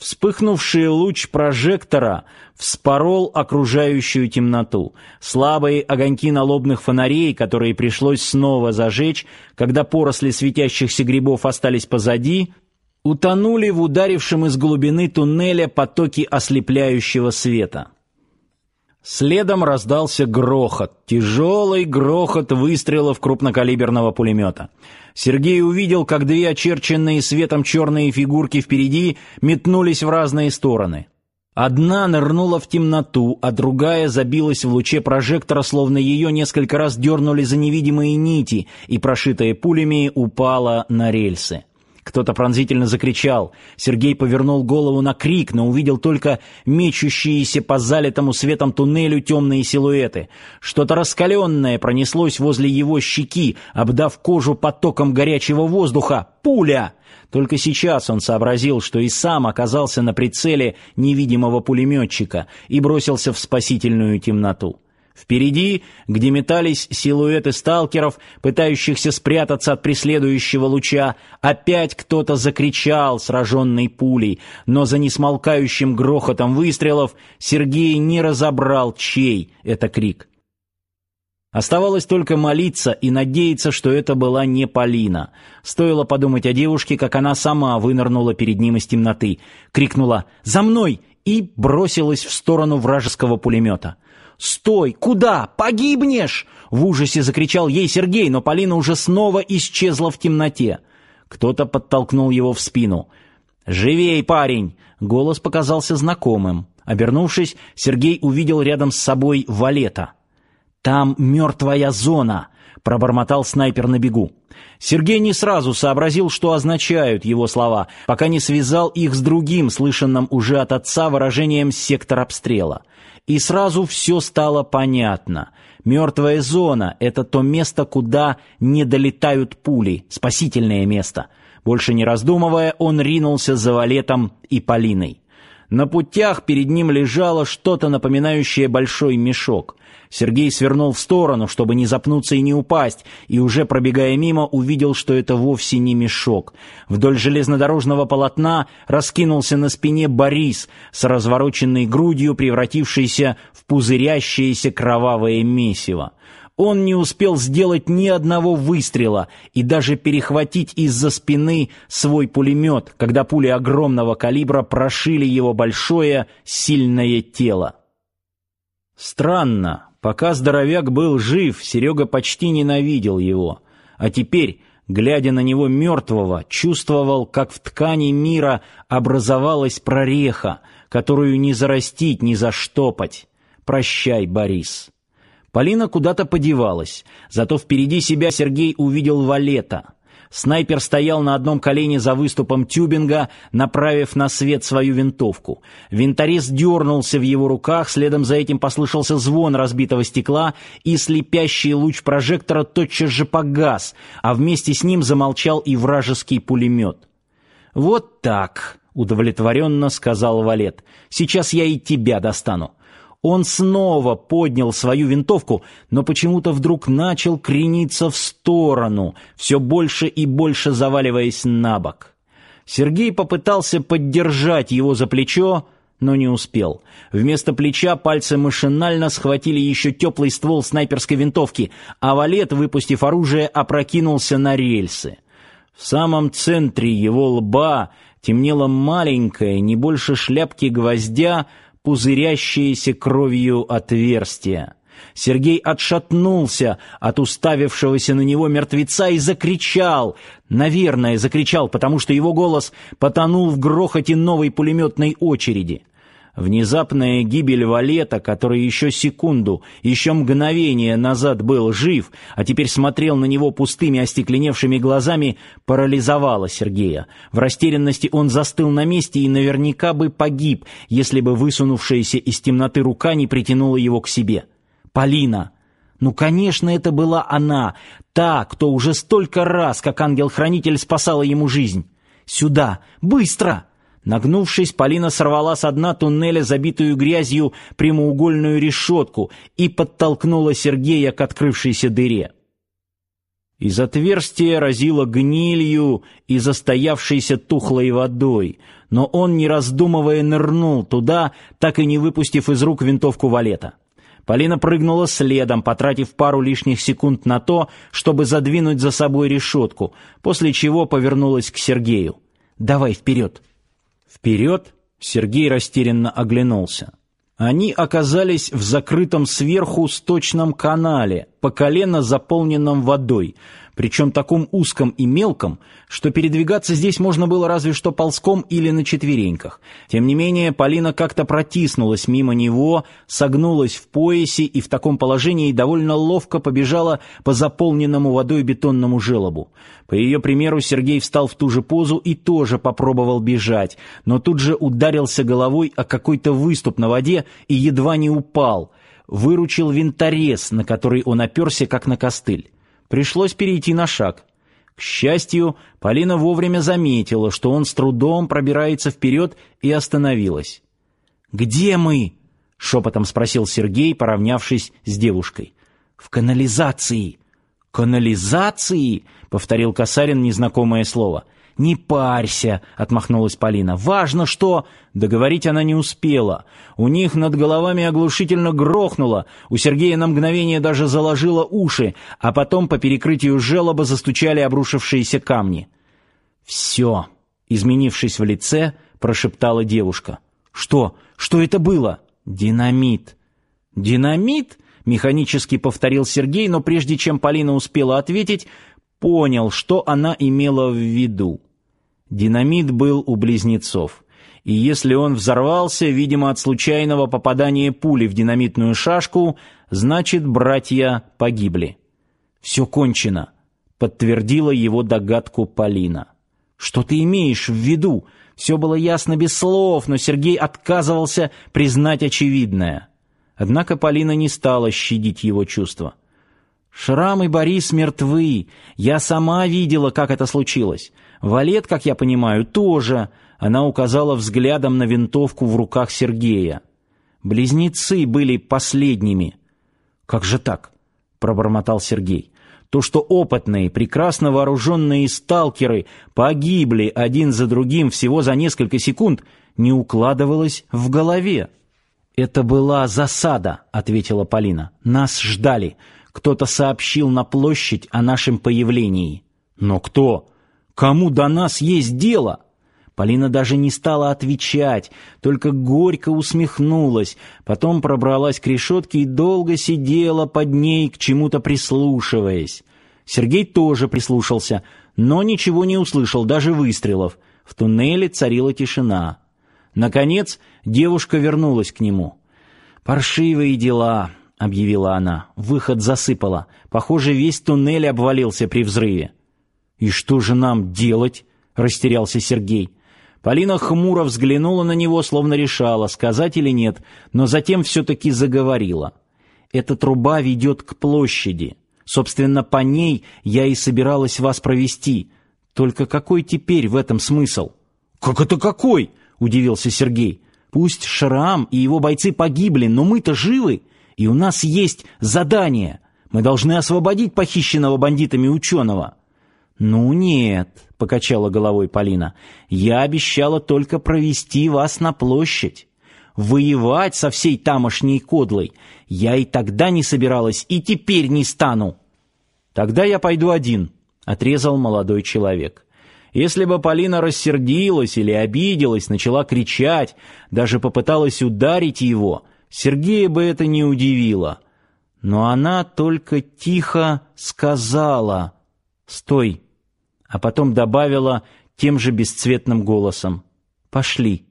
Вспыхнувший луч прожектора вспорол окружающую темноту. Слабые огоньки налобных фонарей, которые пришлось снова зажечь, когда поросли светящихся грибов остались позади, утонули в ударившем из глубины туннеля потоке ослепляющего света. Следом раздался грохот, тяжелый грохот выстрелов крупнокалиберного пулемета. Сергей увидел, как две очерченные светом черные фигурки впереди метнулись в разные стороны. Одна нырнула в темноту, а другая забилась в луче прожектора, словно ее несколько раз дернули за невидимые нити, и прошитая пулями упала на рельсы. Кто-то пронзительно закричал. Сергей повернул голову на крик, но увидел только мечущиеся по залитому светом туннелю темные силуэты. Что-то раскаленное пронеслось возле его щеки, обдав кожу потоком горячего воздуха. Пуля! Только сейчас он сообразил, что и сам оказался на прицеле невидимого пулеметчика и бросился в спасительную темноту. Впереди, где метались силуэты сталкеров, пытающихся спрятаться от преследующего луча, опять кто-то закричал, сраженный пулей, но за несмолкающим грохотом выстрелов Сергей не разобрал, чей это крик. Оставалось только молиться и надеяться, что это была не Полина. Стоило подумать о девушке, как она сама вынырнула перед ним из темноты, крикнула «За мной!» и бросилась в сторону вражеского пулемета. «Стой! Куда? Погибнешь!» В ужасе закричал ей Сергей, но Полина уже снова исчезла в темноте. Кто-то подтолкнул его в спину. «Живей, парень!» Голос показался знакомым. Обернувшись, Сергей увидел рядом с собой Валета. «Там мертвая зона!» — пробормотал снайпер на бегу. Сергей не сразу сообразил, что означают его слова, пока не связал их с другим, слышанным уже от отца выражением «сектор обстрела». И сразу все стало понятно. Мертвая зона — это то место, куда не долетают пули, спасительное место. Больше не раздумывая, он ринулся за Валетом и Полиной. На путях перед ним лежало что-то напоминающее большой мешок. Сергей свернул в сторону, чтобы не запнуться и не упасть, и уже пробегая мимо, увидел, что это вовсе не мешок. Вдоль железнодорожного полотна раскинулся на спине Борис с развороченной грудью, превратившийся в пузырящееся кровавое месиво. Он не успел сделать ни одного выстрела и даже перехватить из-за спины свой пулемет, когда пули огромного калибра прошили его большое, сильное тело. Странно, пока здоровяк был жив, Серега почти ненавидел его, а теперь, глядя на него мертвого, чувствовал, как в ткани мира образовалась прореха, которую не зарастить, не заштопать. Прощай, Борис. Полина куда-то подевалась, зато впереди себя Сергей увидел Валета. Снайпер стоял на одном колене за выступом тюбинга, направив на свет свою винтовку. Винторез дернулся в его руках, следом за этим послышался звон разбитого стекла, и слепящий луч прожектора тотчас же погас, а вместе с ним замолчал и вражеский пулемет. «Вот так», — удовлетворенно сказал Валет, — «сейчас я и тебя достану». Он снова поднял свою винтовку, но почему-то вдруг начал крениться в сторону, все больше и больше заваливаясь на бок. Сергей попытался поддержать его за плечо, но не успел. Вместо плеча пальцы машинально схватили еще теплый ствол снайперской винтовки, а валет, выпустив оружие, опрокинулся на рельсы. В самом центре его лба темнело маленькое, не больше шляпки гвоздя, пузырящееся кровью отверстие. Сергей отшатнулся от уставившегося на него мертвеца и закричал. Наверное, закричал, потому что его голос потонул в грохоте новой пулеметной очереди. Внезапная гибель Валета, который еще секунду, еще мгновение назад был жив, а теперь смотрел на него пустыми остекленевшими глазами, парализовала Сергея. В растерянности он застыл на месте и наверняка бы погиб, если бы высунувшаяся из темноты рука не притянула его к себе. Полина. Ну, конечно, это была она, та, кто уже столько раз, как ангел-хранитель, спасала ему жизнь. Сюда, быстро! Нагнувшись, Полина сорвала с дна туннеля забитую грязью прямоугольную решетку и подтолкнула Сергея к открывшейся дыре. Из отверстия разило гнилью и застоявшейся тухлой водой, но он, не раздумывая, нырнул туда, так и не выпустив из рук винтовку валета. Полина прыгнула следом, потратив пару лишних секунд на то, чтобы задвинуть за собой решетку, после чего повернулась к Сергею. «Давай вперед!» «Вперед?» — Сергей растерянно оглянулся. Они оказались в закрытом сверху сточном канале, по колено заполненном водой, причем таком узком и мелком, что передвигаться здесь можно было разве что ползком или на четвереньках. Тем не менее, Полина как-то протиснулась мимо него, согнулась в поясе и в таком положении довольно ловко побежала по заполненному водой бетонному желобу. По ее примеру, Сергей встал в ту же позу и тоже попробовал бежать, но тут же ударился головой о какой-то выступ на воде и едва не упал. Выручил винторез, на который он оперся, как на костыль. Пришлось перейти на шаг. К счастью, Полина вовремя заметила, что он с трудом пробирается вперед и остановилась. «Где мы?» — шепотом спросил Сергей, поравнявшись с девушкой. «В канализации». «Канализации?» — повторил Касарин незнакомое слово — «Не парься», — отмахнулась Полина. «Важно, что...» Договорить она не успела. У них над головами оглушительно грохнуло, у Сергея на мгновение даже заложило уши, а потом по перекрытию желоба застучали обрушившиеся камни. «Все», — изменившись в лице, прошептала девушка. «Что? Что это было?» «Динамит». «Динамит?» — механически повторил Сергей, но прежде чем Полина успела ответить, понял, что она имела в виду. Динамит был у близнецов. И если он взорвался, видимо, от случайного попадания пули в динамитную шашку, значит, братья погибли. «Все кончено», — подтвердила его догадку Полина. «Что ты имеешь в виду?» Все было ясно без слов, но Сергей отказывался признать очевидное. Однако Полина не стала щадить его чувства. «Шрам и Борис мертвы. Я сама видела, как это случилось. Валет, как я понимаю, тоже. Она указала взглядом на винтовку в руках Сергея. Близнецы были последними. Как же так? пробормотал Сергей. То, что опытные, прекрасно вооруженные сталкеры погибли один за другим всего за несколько секунд, не укладывалось в голове. Это была засада, ответила Полина. Нас ждали. Кто-то сообщил на площадь о нашем появлении. Но кто? Кому до нас есть дело? Полина даже не стала отвечать, только горько усмехнулась, потом пробралась к решетке и долго сидела под ней, к чему-то прислушиваясь. Сергей тоже прислушался, но ничего не услышал, даже выстрелов. В туннеле царила тишина. Наконец девушка вернулась к нему. «Паршивые дела», — объявила она. «Выход засыпала. Похоже, весь туннель обвалился при взрыве». «И что же нам делать?» — растерялся Сергей. Полина хмуро взглянула на него, словно решала, сказать или нет, но затем все-таки заговорила. «Эта труба ведет к площади. Собственно, по ней я и собиралась вас провести. Только какой теперь в этом смысл?» «Как это какой?» — удивился Сергей. «Пусть Шрам и его бойцы погибли, но мы-то живы, и у нас есть задание. Мы должны освободить похищенного бандитами ученого». «Ну нет», — покачала головой Полина, — «я обещала только провести вас на площадь. Воевать со всей тамошней кодлой я и тогда не собиралась, и теперь не стану». «Тогда я пойду один», — отрезал молодой человек. Если бы Полина рассердилась или обиделась, начала кричать, даже попыталась ударить его, Сергея бы это не удивило. Но она только тихо сказала «Стой!» а потом добавила тем же бесцветным голосом «Пошли».